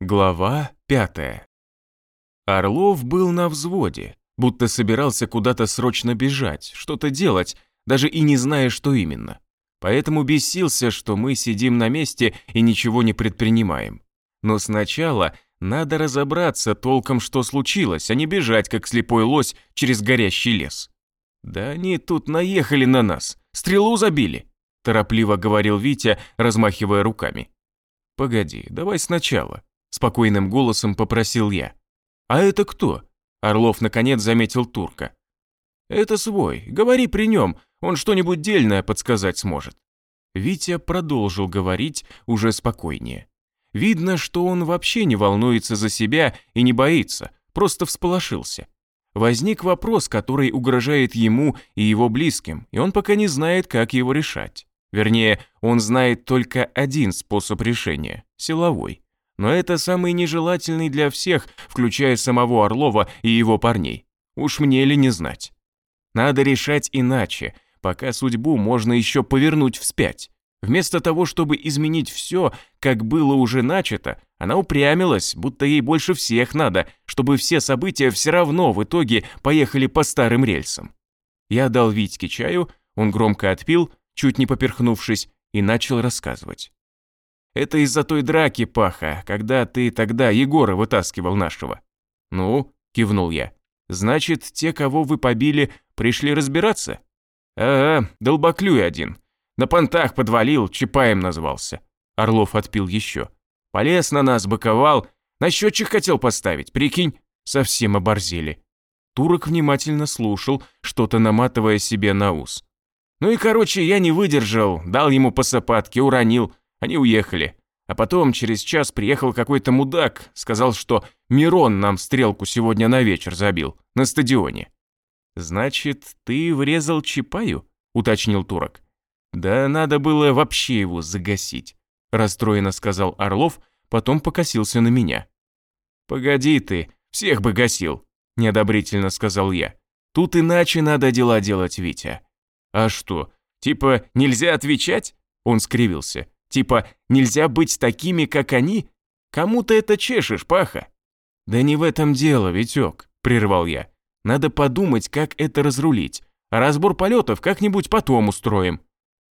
Глава пятая. Орлов был на взводе, будто собирался куда-то срочно бежать, что-то делать, даже и не зная, что именно. Поэтому бесился, что мы сидим на месте и ничего не предпринимаем. Но сначала надо разобраться толком, что случилось, а не бежать, как слепой лось, через горящий лес. «Да они тут наехали на нас, стрелу забили», торопливо говорил Витя, размахивая руками. «Погоди, давай сначала», спокойным голосом попросил я. «А это кто?» Орлов наконец заметил турка. «Это свой, говори при нем, он что-нибудь дельное подсказать сможет». Витя продолжил говорить уже спокойнее. Видно, что он вообще не волнуется за себя и не боится, просто всполошился. Возник вопрос, который угрожает ему и его близким, и он пока не знает, как его решать. Вернее, он знает только один способ решения – силовой. Но это самый нежелательный для всех, включая самого Орлова и его парней. Уж мне ли не знать. Надо решать иначе, пока судьбу можно еще повернуть вспять. Вместо того, чтобы изменить все, как было уже начато, она упрямилась, будто ей больше всех надо, чтобы все события все равно в итоге поехали по старым рельсам. Я дал Витьке чаю, он громко отпил, чуть не поперхнувшись, и начал рассказывать. «Это из-за той драки, Паха, когда ты тогда Егора вытаскивал нашего». «Ну?» – кивнул я. «Значит, те, кого вы побили, пришли разбираться?» «Ага, долбоклюй один. На понтах подвалил, Чапаем назвался. Орлов отпил еще. Полез на нас, быковал. На счетчик хотел поставить, прикинь. Совсем оборзели. Турок внимательно слушал, что-то наматывая себе на ус. Ну и короче, я не выдержал, дал ему по сапатке, уронил. Они уехали. А потом через час приехал какой-то мудак, сказал, что Мирон нам стрелку сегодня на вечер забил, на стадионе. «Значит, ты врезал Чапаю?» – уточнил турок. «Да надо было вообще его загасить», – расстроенно сказал Орлов, потом покосился на меня. «Погоди ты, всех бы гасил», – неодобрительно сказал я. «Тут иначе надо дела делать, Витя». «А что, типа нельзя отвечать?» Он скривился. «Типа нельзя быть такими, как они? Кому ты это чешешь, Паха?» «Да не в этом дело, Витек», – прервал я. «Надо подумать, как это разрулить. А разбор полетов как-нибудь потом устроим.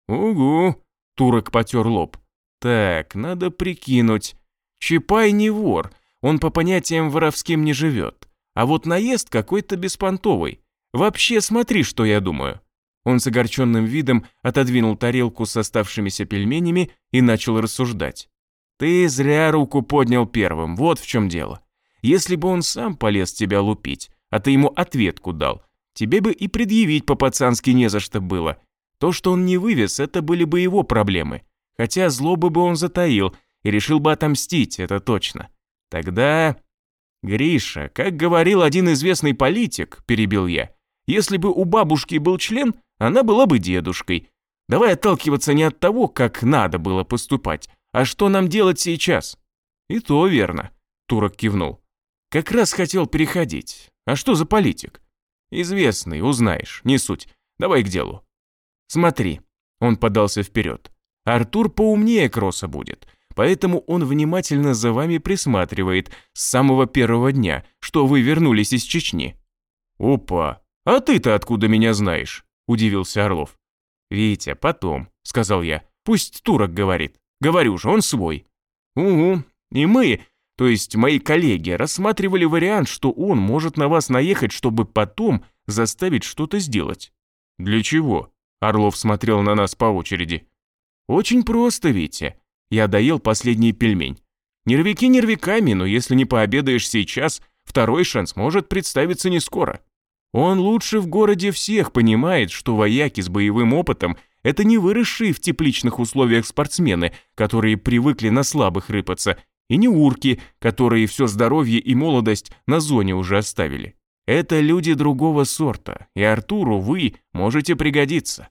«Угу», – турок потер лоб. «Так, надо прикинуть. Чапай не вор, он по понятиям воровским не живет. А вот наезд какой-то беспонтовый. Вообще смотри, что я думаю». Он с огорченным видом отодвинул тарелку с оставшимися пельменями и начал рассуждать. «Ты зря руку поднял первым, вот в чем дело. Если бы он сам полез тебя лупить, а ты ему ответку дал, тебе бы и предъявить по-пацански не за что было. То, что он не вывез, это были бы его проблемы. Хотя злобы бы он затаил и решил бы отомстить, это точно. Тогда... Гриша, как говорил один известный политик, перебил я, если бы у бабушки был член, она была бы дедушкой. Давай отталкиваться не от того, как надо было поступать, а что нам делать сейчас. И то верно, Турок кивнул. Как раз хотел переходить. А что за политик? Известный, узнаешь, не суть. Давай к делу. Смотри, он подался вперед. Артур поумнее Кросса будет, поэтому он внимательно за вами присматривает с самого первого дня, что вы вернулись из Чечни. Опа, а ты-то откуда меня знаешь? Удивился Орлов. Витя, потом, сказал я, пусть турок говорит. Говорю же, он свой. Угу, и мы, то есть мои коллеги, рассматривали вариант, что он может на вас наехать, чтобы потом заставить что-то сделать. Для чего? Орлов смотрел на нас по очереди. «Очень просто, Витя. Я доел последний пельмень. Нервики нервиками, но если не пообедаешь сейчас, второй шанс может представиться не скоро. Он лучше в городе всех понимает, что вояки с боевым опытом – это не выросшие в тепличных условиях спортсмены, которые привыкли на слабых рыпаться, и не урки, которые все здоровье и молодость на зоне уже оставили. Это люди другого сорта, и Артуру вы можете пригодиться».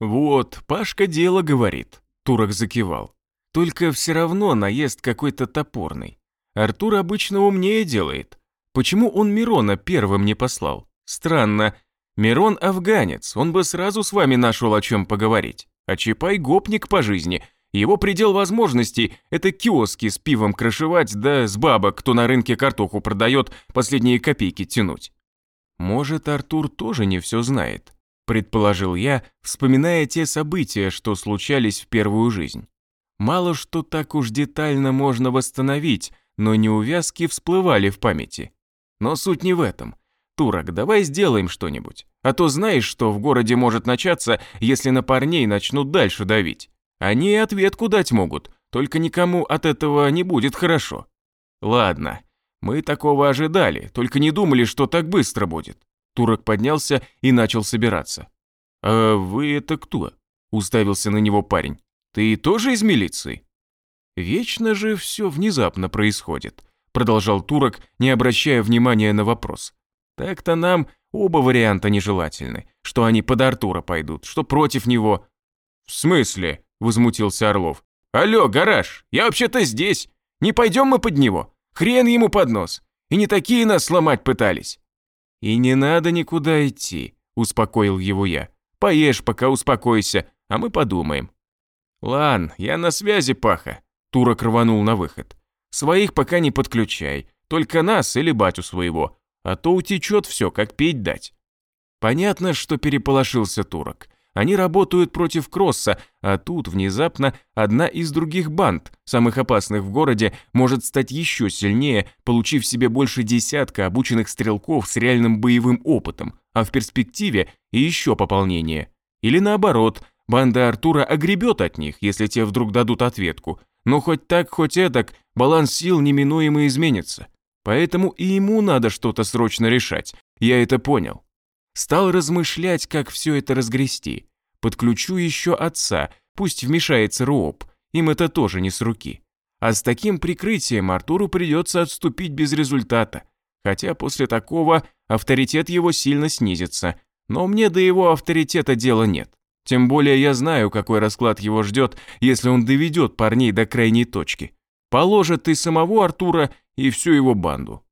«Вот, Пашка дело говорит», – Турок закивал. «Только все равно наезд какой-то топорный. Артур обычно умнее делает. Почему он Мирона первым не послал? Странно. Мирон афганец, он бы сразу с вами нашел о чем поговорить. А Чапай гопник по жизни, Его предел возможностей – это киоски с пивом крышевать, да с бабок, кто на рынке картоху продает, последние копейки тянуть. Может, Артур тоже не все знает, предположил я, вспоминая те события, что случались в первую жизнь. Мало что так уж детально можно восстановить, но неувязки всплывали в памяти. Но суть не в этом. Турок, давай сделаем что-нибудь. А то знаешь, что в городе может начаться, если на парней начнут дальше давить. Они ответку дать могут, только никому от этого не будет хорошо. Ладно, мы такого ожидали, только не думали, что так быстро будет. Турок поднялся и начал собираться. «А вы это кто?» – уставился на него парень. «Ты тоже из милиции?» «Вечно же все внезапно происходит», – продолжал Турок, не обращая внимания на вопрос. «Так-то нам оба варианта нежелательны, что они под Артура пойдут, что против него». «В смысле?» – возмутился Орлов. «Алло, гараж, я вообще-то здесь. Не пойдем мы под него? Хрен ему под нос. И не такие нас сломать пытались». «И не надо никуда идти», – успокоил его я. «Поешь, пока успокойся, а мы подумаем». «Лан, я на связи, Паха», – Турок рванул на выход. «Своих пока не подключай, только нас или батю своего, а то утечет все, как пить дать». Понятно, что переполошился Турок. Они работают против Кросса, а тут внезапно одна из других банд, самых опасных в городе, может стать еще сильнее, получив себе больше десятка обученных стрелков с реальным боевым опытом, а в перспективе и еще пополнение. Или наоборот, банда Артура огребет от них, если те вдруг дадут ответку. Но хоть так, хоть эдак, баланс сил неминуемо изменится. Поэтому и ему надо что-то срочно решать, я это понял. Стал размышлять, как все это разгрести. Подключу еще отца, пусть вмешается Рооп, им это тоже не с руки. А с таким прикрытием Артуру придется отступить без результата. Хотя после такого авторитет его сильно снизится. Но мне до его авторитета дела нет. Тем более я знаю, какой расклад его ждет, если он доведет парней до крайней точки. Положит и самого Артура, и всю его банду.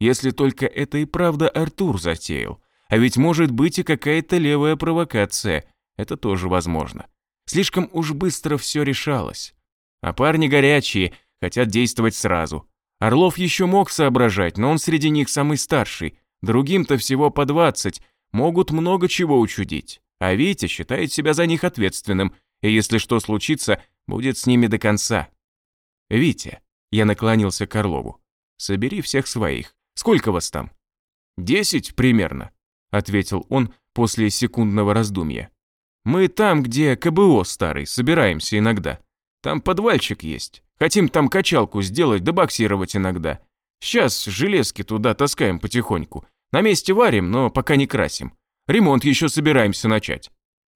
Если только это и правда Артур затеял. А ведь может быть и какая-то левая провокация. Это тоже возможно. Слишком уж быстро все решалось. А парни горячие, хотят действовать сразу. Орлов еще мог соображать, но он среди них самый старший. Другим-то всего по двадцать, могут много чего учудить. А Витя считает себя за них ответственным, и если что случится, будет с ними до конца. «Витя», — я наклонился к Орлову, — «собери всех своих. Сколько вас там?» «Десять примерно», ответил он после секундного раздумья. Мы там, где КБО старый, собираемся иногда. Там подвальчик есть. Хотим там качалку сделать, да боксировать иногда. Сейчас железки туда таскаем потихоньку. На месте варим, но пока не красим. Ремонт еще собираемся начать.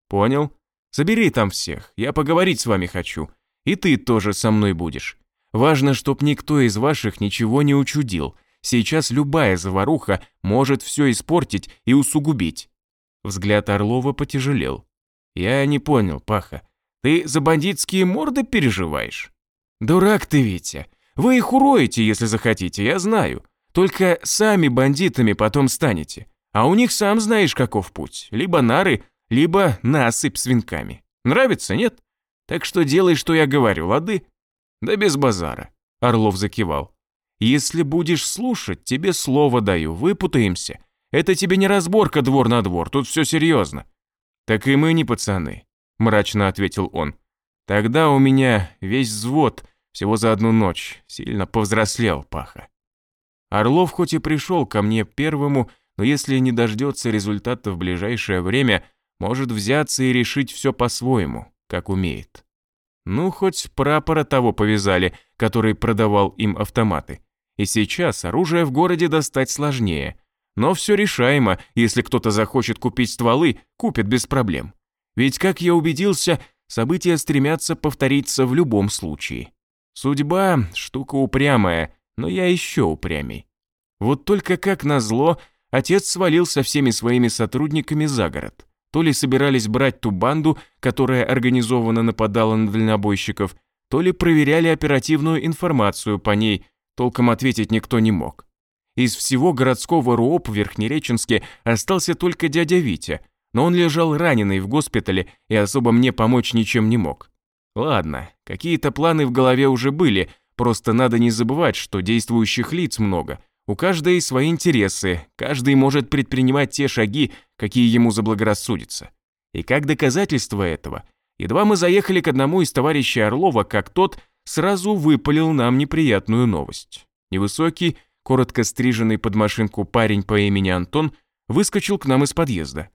Понял? Собери там всех, я поговорить с вами хочу. И ты тоже со мной будешь. Важно, чтоб никто из ваших ничего не учудил, Сейчас любая заваруха может все испортить и усугубить. Взгляд Орлова потяжелел. Я не понял, Паха. Ты за бандитские морды переживаешь? Дурак ты, Витя. Вы их уроете, если захотите, я знаю. Только сами бандитами потом станете. А у них сам знаешь, каков путь. Либо нары, либо насыпь с венками. Нравится, нет? Так что делай, что я говорю, лады? Да без базара. Орлов закивал. Если будешь слушать, тебе слово даю, выпутаемся. Это тебе не разборка двор на двор, тут все серьезно. Так и мы не пацаны, мрачно ответил он. Тогда у меня весь взвод всего за одну ночь сильно повзрослел, Паха. Орлов хоть и пришел ко мне первому, но если не дождется результата в ближайшее время, может взяться и решить все по-своему, как умеет. Ну, хоть прапора того повязали, который продавал им автоматы. И сейчас оружие в городе достать сложнее. Но все решаемо, если кто-то захочет купить стволы, купит без проблем. Ведь, как я убедился, события стремятся повториться в любом случае. Судьба – штука упрямая, но я еще упрямей. Вот только как назло, отец свалил со всеми своими сотрудниками за город. То ли собирались брать ту банду, которая организованно нападала на дальнобойщиков, то ли проверяли оперативную информацию по ней – Толком ответить никто не мог. Из всего городского РУОП в Верхнереченске остался только дядя Витя, но он лежал раненый в госпитале и особо мне помочь ничем не мог. Ладно, какие-то планы в голове уже были, просто надо не забывать, что действующих лиц много. У каждой свои интересы, каждый может предпринимать те шаги, какие ему заблагорассудятся. И как доказательство этого, едва мы заехали к одному из товарищей Орлова, как тот сразу выпалил нам неприятную новость. Невысокий, коротко стриженный под машинку парень по имени Антон выскочил к нам из подъезда.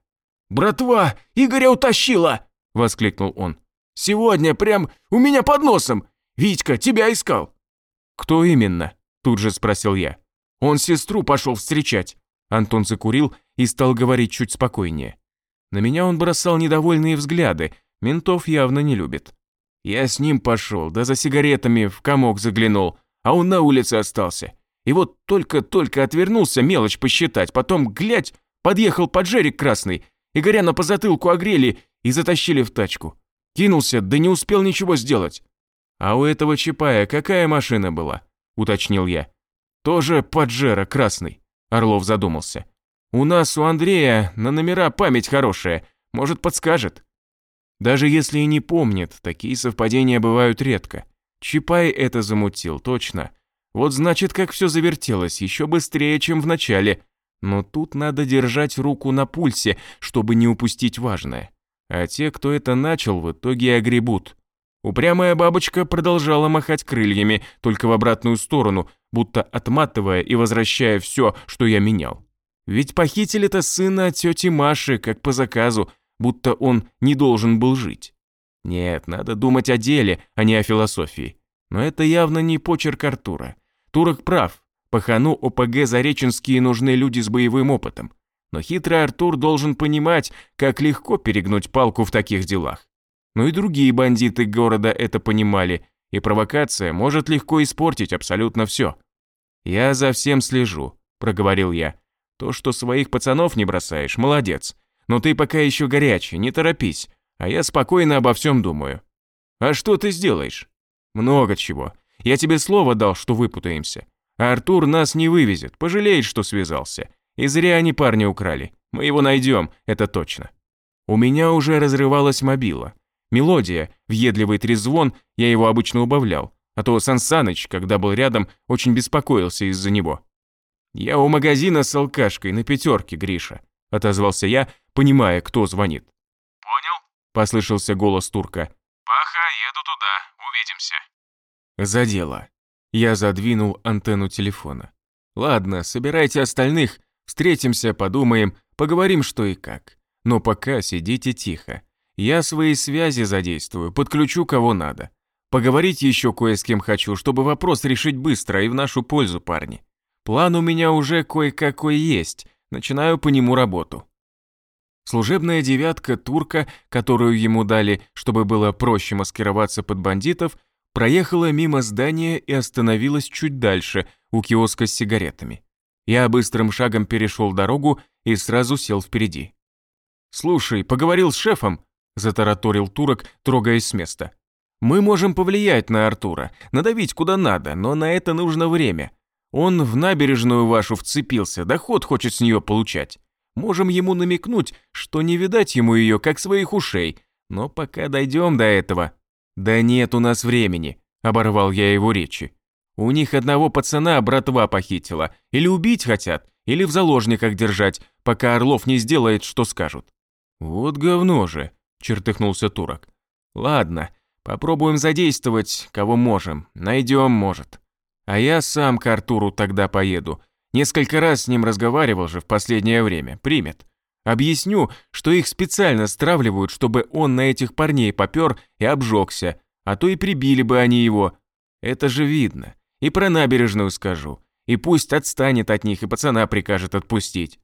«Братва, Игоря утащила!» – воскликнул он. Сегодня прям у меня под носом. Витька тебя искал». «Кто именно?» – тут же спросил я. «Он сестру пошел встречать». Антон закурил и стал говорить чуть спокойнее. На меня он бросал недовольные взгляды, ментов явно не любит. Я с ним пошел, да за сигаретами в комок заглянул, а он на улице остался. И вот только-только отвернулся мелочь посчитать, потом, глядь, подъехал поджерик красный, и горяна по затылку огрели и затащили в тачку. Кинулся, да не успел ничего сделать. А у этого Чапая какая машина была? Уточнил я. Тоже Паджеро красный. Орлов задумался. У нас, у Андрея, на номера память хорошая. Может, подскажет. Даже если и не помнит, такие совпадения бывают редко. Чапай это замутил, точно. Вот значит, как все завертелось, еще быстрее, чем в начале. Но тут надо держать руку на пульсе, чтобы не упустить важное а те, кто это начал, в итоге огребут. Упрямая бабочка продолжала махать крыльями, только в обратную сторону, будто отматывая и возвращая все, что я менял. Ведь похитили-то сына тети Маши, как по заказу, будто он не должен был жить. Нет, надо думать о деле, а не о философии. Но это явно не почерк Артура. Турок прав. Пахану ОПГ Зареченские нужны люди с боевым опытом. Но хитрый Артур должен понимать, как легко перегнуть палку в таких делах. Ну и другие бандиты города это понимали, и провокация может легко испортить абсолютно все. «Я за всем слежу», – проговорил я. «То, что своих пацанов не бросаешь, молодец. Но ты пока еще горячий, не торопись, а я спокойно обо всем думаю». «А что ты сделаешь?» «Много чего. Я тебе слово дал, что выпутаемся. А Артур нас не вывезет, пожалеет, что связался. И зря они парня украли. Мы его найдем, это точно. У меня уже разрывалась мобила. Мелодия, въедливый трезвон, я его обычно убавлял, а то Сансаныч, когда был рядом, очень беспокоился из-за него. «Я у магазина с алкашкой на пятерке, Гриша», – отозвался я, понимая, кто звонит. «Понял?» – послышался голос турка. «Паха, еду туда, увидимся». За дело. Я задвинул антенну телефона. «Ладно, собирайте остальных, Встретимся, подумаем, поговорим что и как. Но пока сидите тихо. Я свои связи задействую, подключу кого надо. Поговорить еще кое с кем хочу, чтобы вопрос решить быстро и в нашу пользу, парни. План у меня уже кое-какой есть, начинаю по нему работу. Служебная девятка турка, которую ему дали, чтобы было проще маскироваться под бандитов, проехала мимо здания и остановилась чуть дальше, у киоска с сигаретами. Я быстрым шагом перешел дорогу и сразу сел впереди. «Слушай, поговорил с шефом», – затараторил турок, трогаясь с места. «Мы можем повлиять на Артура, надавить куда надо, но на это нужно время. Он в набережную вашу вцепился, доход хочет с нее получать. Можем ему намекнуть, что не видать ему ее, как своих ушей, но пока дойдем до этого...» «Да нет у нас времени», – оборвал я его речи. У них одного пацана братва похитила. Или убить хотят, или в заложниках держать, пока Орлов не сделает, что скажут». «Вот говно же», – чертыхнулся турок. «Ладно, попробуем задействовать, кого можем. Найдем, может. А я сам к Артуру тогда поеду. Несколько раз с ним разговаривал же в последнее время. Примет. Объясню, что их специально стравливают, чтобы он на этих парней попер и обжегся, а то и прибили бы они его. Это же видно. И про набережную скажу. И пусть отстанет от них и пацана прикажет отпустить.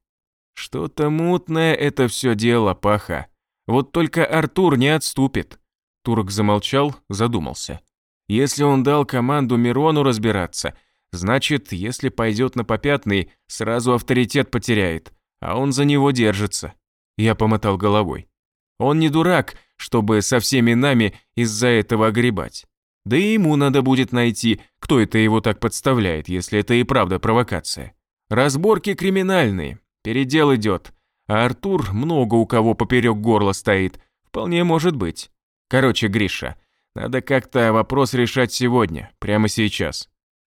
Что-то мутное это все дело, Паха. Вот только Артур не отступит. Турок замолчал, задумался. Если он дал команду Мирону разбираться, значит, если пойдет на попятный, сразу авторитет потеряет, а он за него держится. Я помотал головой. Он не дурак, чтобы со всеми нами из-за этого огребать. Да и ему надо будет найти, кто это его так подставляет, если это и правда провокация. Разборки криминальные, передел идет. А Артур много у кого поперек горла стоит. Вполне может быть. Короче, Гриша, Надо как-то вопрос решать сегодня, прямо сейчас.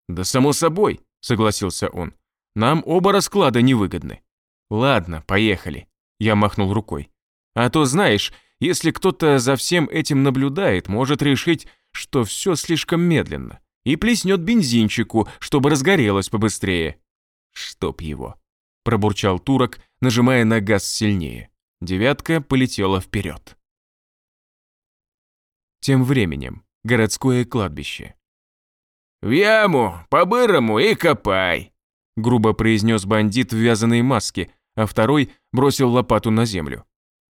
Да само собой, согласился он. Нам оба расклада невыгодны. Ладно, поехали. Я махнул рукой. А то, знаешь, если кто-то за всем этим наблюдает, может решить, что все слишком медленно, и плеснет бензинчику, чтобы разгорелось побыстрее. Чтоб его. Пробурчал турок, нажимая на газ сильнее. Девятка полетела вперед. Тем временем, городское кладбище. «В яму, по-бырому и копай», — грубо произнес бандит в вязаной маске, а второй бросил лопату на землю.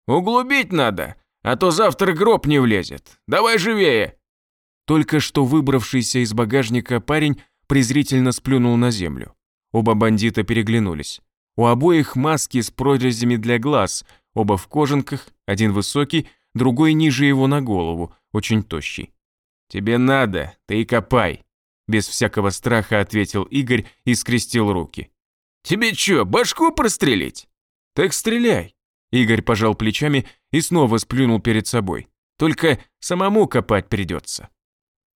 «Углубить надо, а то завтра гроб не влезет. Давай живее!» Только что выбравшийся из багажника парень презрительно сплюнул на землю. Оба бандита переглянулись. У обоих маски с прорезями для глаз, оба в кожанках, один высокий, другой ниже его на голову, очень тощий. «Тебе надо, ты и копай», – без всякого страха ответил Игорь и скрестил руки. «Тебе чё, башку прострелить?» «Так стреляй», – Игорь пожал плечами и снова сплюнул перед собой. «Только самому копать придется».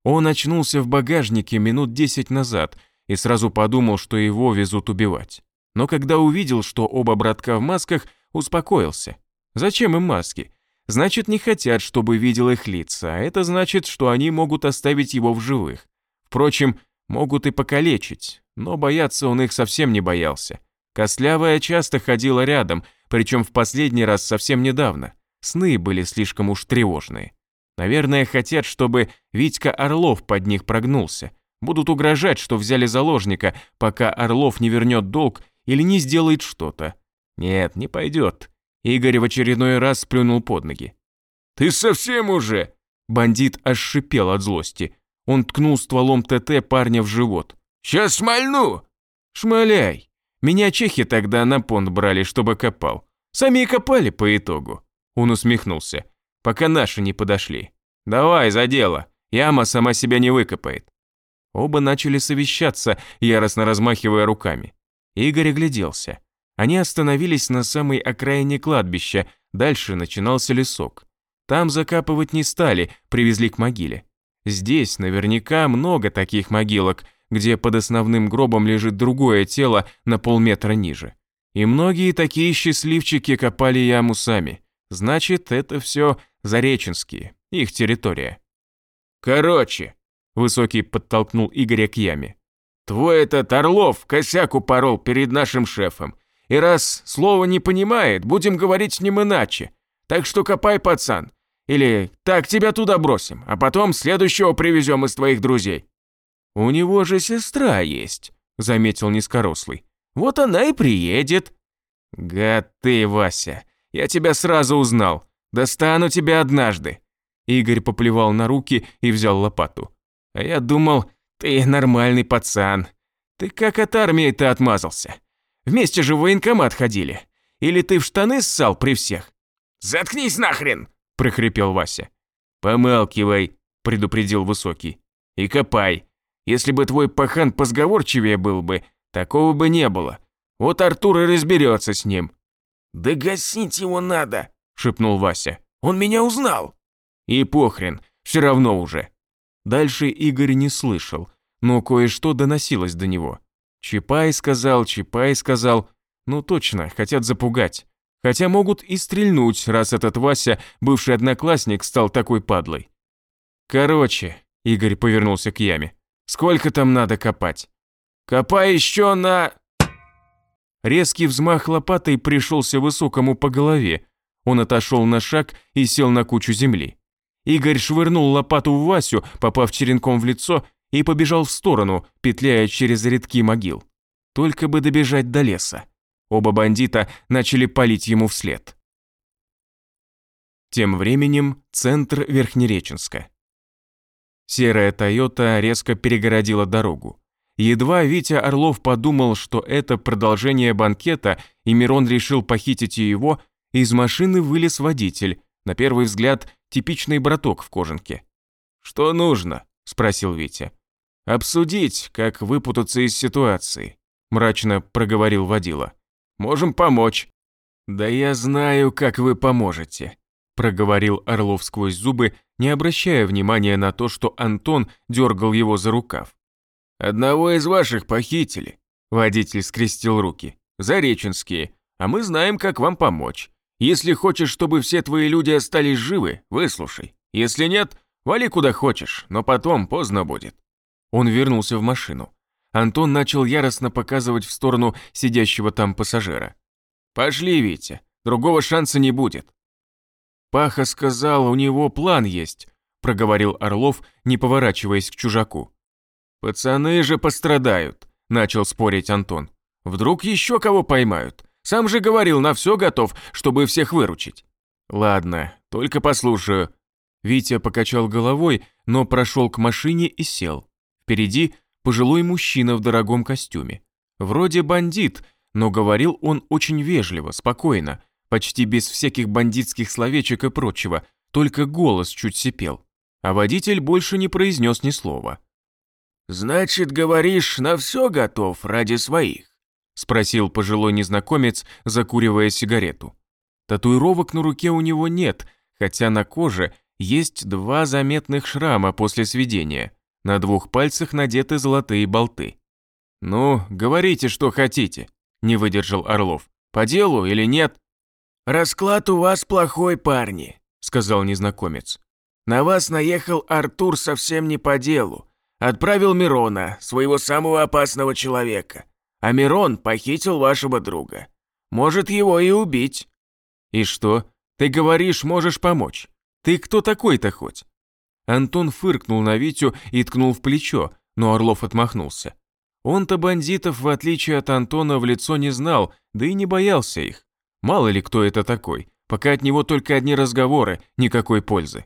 Он очнулся в багажнике минут десять назад и сразу подумал, что его везут убивать. Но когда увидел, что оба братка в масках, успокоился. Зачем им маски? Значит, не хотят, чтобы видел их лица, а это значит, что они могут оставить его в живых. Впрочем, могут и покалечить, но бояться он их совсем не боялся. Костлявая часто ходила рядом, причем в последний раз совсем недавно. Сны были слишком уж тревожные. Наверное, хотят, чтобы Витька Орлов под них прогнулся. Будут угрожать, что взяли заложника, пока Орлов не вернет долг или не сделает что-то. Нет, не пойдет. Игорь в очередной раз сплюнул под ноги. «Ты совсем уже?» Бандит аж шипел от злости. Он ткнул стволом ТТ парня в живот. «Сейчас смольну!» «Шмаляй! Меня чехи тогда на понт брали, чтобы копал. Сами и копали по итогу». Он усмехнулся пока наши не подошли. Давай, за дело, яма сама себя не выкопает. Оба начали совещаться, яростно размахивая руками. Игорь огляделся. Они остановились на самой окраине кладбища, дальше начинался лесок. Там закапывать не стали, привезли к могиле. Здесь наверняка много таких могилок, где под основным гробом лежит другое тело на полметра ниже. И многие такие счастливчики копали яму сами. Значит, это все Зареченские, их территория. Короче, Высокий подтолкнул Игоря к яме. Твой этот Орлов косяк упорол перед нашим шефом. И раз слово не понимает, будем говорить с ним иначе. Так что копай, пацан. Или так тебя туда бросим, а потом следующего привезем из твоих друзей. У него же сестра есть, заметил низкорослый. Вот она и приедет. Гад ты, Вася, я тебя сразу узнал. Достану тебя однажды. Игорь поплевал на руки и взял лопату. А я думал, ты нормальный пацан. Ты как от армии-то отмазался? Вместе же в военкомат ходили. Или ты в штаны ссал при всех? Заткнись нахрен, прохрипел Вася. Помалкивай, предупредил Высокий. И копай. Если бы твой пахан позговорчивее был бы, такого бы не было. Вот Артур и разберется с ним. Да гасить его надо, шепнул Вася. «Он меня узнал!» «И похрен, все равно уже». Дальше Игорь не слышал, но кое-что доносилось до него. Чапай сказал, Чапай сказал. Ну точно, хотят запугать. Хотя могут и стрельнуть, раз этот Вася, бывший одноклассник, стал такой падлой. Короче, Игорь повернулся к яме. Сколько там надо копать? Копай еще на... Резкий взмах лопатой пришелся высокому по голове, он отошел на шаг и сел на кучу земли. Игорь швырнул лопату в Васю, попав черенком в лицо, и побежал в сторону, петляя через редки могил. Только бы добежать до леса. Оба бандита начали палить ему вслед. Тем временем центр Верхнереченска. Серая Тойота резко перегородила дорогу. Едва Витя Орлов подумал, что это продолжение банкета, и Мирон решил похитить его, из машины вылез водитель, на первый взгляд типичный браток в кожанке. «Что нужно?» – спросил Витя. «Обсудить, как выпутаться из ситуации», – мрачно проговорил водила. «Можем помочь». «Да я знаю, как вы поможете», – проговорил Орлов сквозь зубы, не обращая внимания на то, что Антон дергал его за рукав. «Одного из ваших похитили», – водитель скрестил руки. «Зареченские, а мы знаем, как вам помочь. Если хочешь, чтобы все твои люди остались живы, выслушай. Если нет, вали куда хочешь, но потом поздно будет». Он вернулся в машину. Антон начал яростно показывать в сторону сидящего там пассажира. «Пошли, Витя, другого шанса не будет». «Паха сказал, у него план есть», – проговорил Орлов, не поворачиваясь к чужаку. «Пацаны же пострадают», – начал спорить Антон. «Вдруг еще кого поймают? Сам же говорил, на все готов, чтобы всех выручить». «Ладно, только послушаю». Витя покачал головой, но прошел к машине и сел. Впереди пожилой мужчина в дорогом костюме. Вроде бандит, но говорил он очень вежливо, спокойно, почти без всяких бандитских словечек и прочего, только голос чуть сипел. А водитель больше не произнес ни слова. «Значит, говоришь, на все готов ради своих?» – спросил пожилой незнакомец, закуривая сигарету. Татуировок на руке у него нет, хотя на коже есть два заметных шрама после сведения. На двух пальцах надеты золотые болты. «Ну, говорите, что хотите», – не выдержал Орлов. «По делу или нет?» «Расклад у вас плохой, парни», – сказал незнакомец. «На вас наехал Артур совсем не по делу. Отправил Мирона, своего самого опасного человека. А Мирон похитил вашего друга. Может его и убить». «И что? Ты говоришь, можешь помочь. Ты кто такой-то хоть?» Антон фыркнул на Витю и ткнул в плечо, но Орлов отмахнулся. Он-то бандитов, в отличие от Антона, в лицо не знал, да и не боялся их. Мало ли кто это такой, пока от него только одни разговоры, никакой пользы.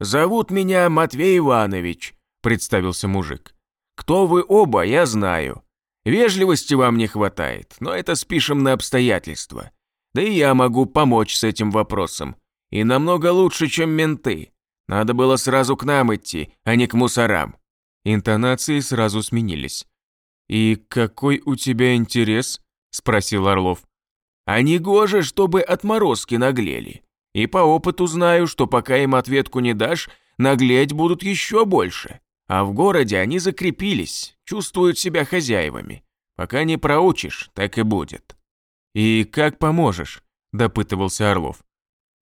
«Зовут меня Матвей Иванович», – представился мужик. «Кто вы оба, я знаю. Вежливости вам не хватает, но это спишем на обстоятельства. Да и я могу помочь с этим вопросом. И намного лучше, чем менты. Надо было сразу к нам идти, а не к мусорам». Интонации сразу сменились. «И какой у тебя интерес?» – спросил Орлов. А не гоже, чтобы отморозки наглели. И по опыту знаю, что пока им ответку не дашь, наглеть будут еще больше. А в городе они закрепились, чувствуют себя хозяевами. Пока не проучишь, так и будет. «И как поможешь?» – допытывался Орлов.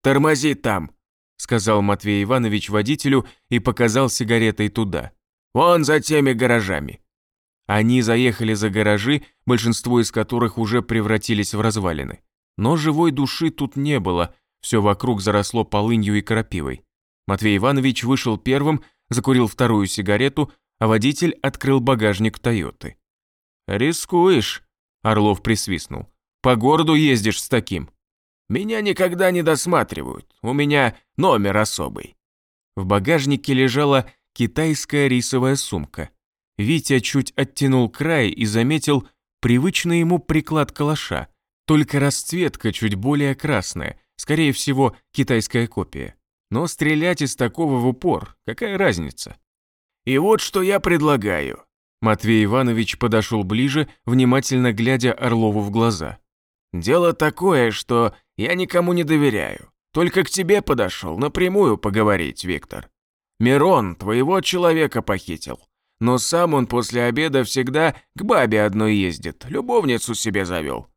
«Тормози там», – сказал Матвей Иванович водителю и показал сигаретой туда. «Вон за теми гаражами. Они заехали за гаражи, большинство из которых уже превратились в развалины. Но живой души тут не было, все вокруг заросло полынью и крапивой. Матвей Иванович вышел первым, закурил вторую сигарету, а водитель открыл багажник Тойоты. «Рискуешь», – Орлов присвистнул. «По городу ездишь с таким». «Меня никогда не досматривают, у меня номер особый». В багажнике лежала китайская рисовая сумка. Витя чуть оттянул край и заметил привычный ему приклад калаша, только расцветка чуть более красная, скорее всего, китайская копия. Но стрелять из такого в упор, какая разница? «И вот что я предлагаю». Матвей Иванович подошел ближе, внимательно глядя Орлову в глаза. «Дело такое, что я никому не доверяю. Только к тебе подошел напрямую поговорить, Виктор. Мирон твоего человека похитил но сам он после обеда всегда к бабе одной ездит, любовницу себе завел.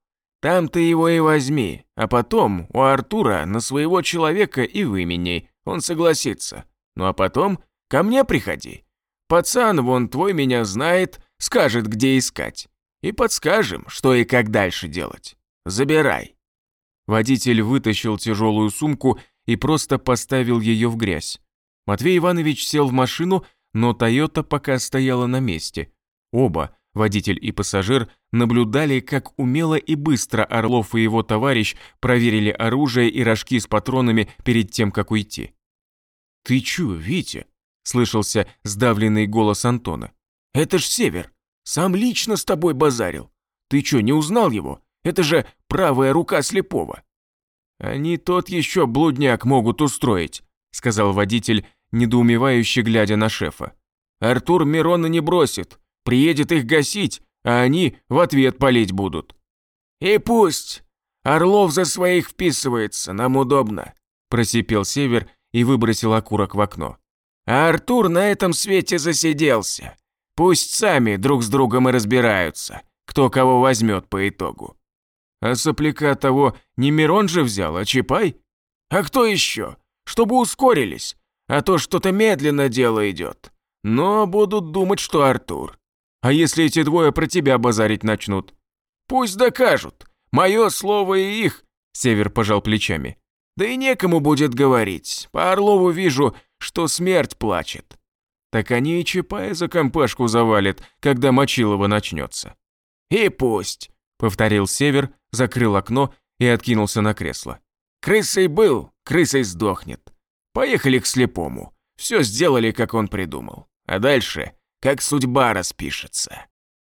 Там ты его и возьми, а потом у Артура на своего человека и выменяй, он согласится. Ну а потом ко мне приходи. Пацан вон твой меня знает, скажет, где искать. И подскажем, что и как дальше делать. Забирай». Водитель вытащил тяжелую сумку и просто поставил ее в грязь. Матвей Иванович сел в машину но Тойота пока стояла на месте. Оба, водитель и пассажир, наблюдали, как умело и быстро Орлов и его товарищ проверили оружие и рожки с патронами перед тем, как уйти. «Ты чё, Витя?» – слышался сдавленный голос Антона. «Это ж Север. Сам лично с тобой базарил. Ты чё, не узнал его? Это же правая рука слепого». «Они тот еще блудняк могут устроить», – сказал водитель, недоумевающе глядя на шефа. «Артур Мирона не бросит, приедет их гасить, а они в ответ палить будут». «И пусть. Орлов за своих вписывается, нам удобно. просипел Север и выбросил окурок в окно. А Артур на этом свете засиделся. Пусть сами друг с другом и разбираются, кто кого возьмет по итогу. А сопляка того не Мирон же взял, а Чапай? А кто еще? Чтобы ускорились, а то что-то медленно дело идет. Но будут думать, что Артур. А если эти двое про тебя базарить начнут? Пусть докажут. Мое слово и их, Север пожал плечами. Да и некому будет говорить. По Орлову вижу, что смерть плачет. Так они и Чапая за компашку завалят, когда Мочилова начнется. И пусть, повторил Север, закрыл окно и откинулся на кресло. Крысой был, крысой сдохнет. Поехали к слепому. Все сделали, как он придумал. А дальше, как судьба распишется.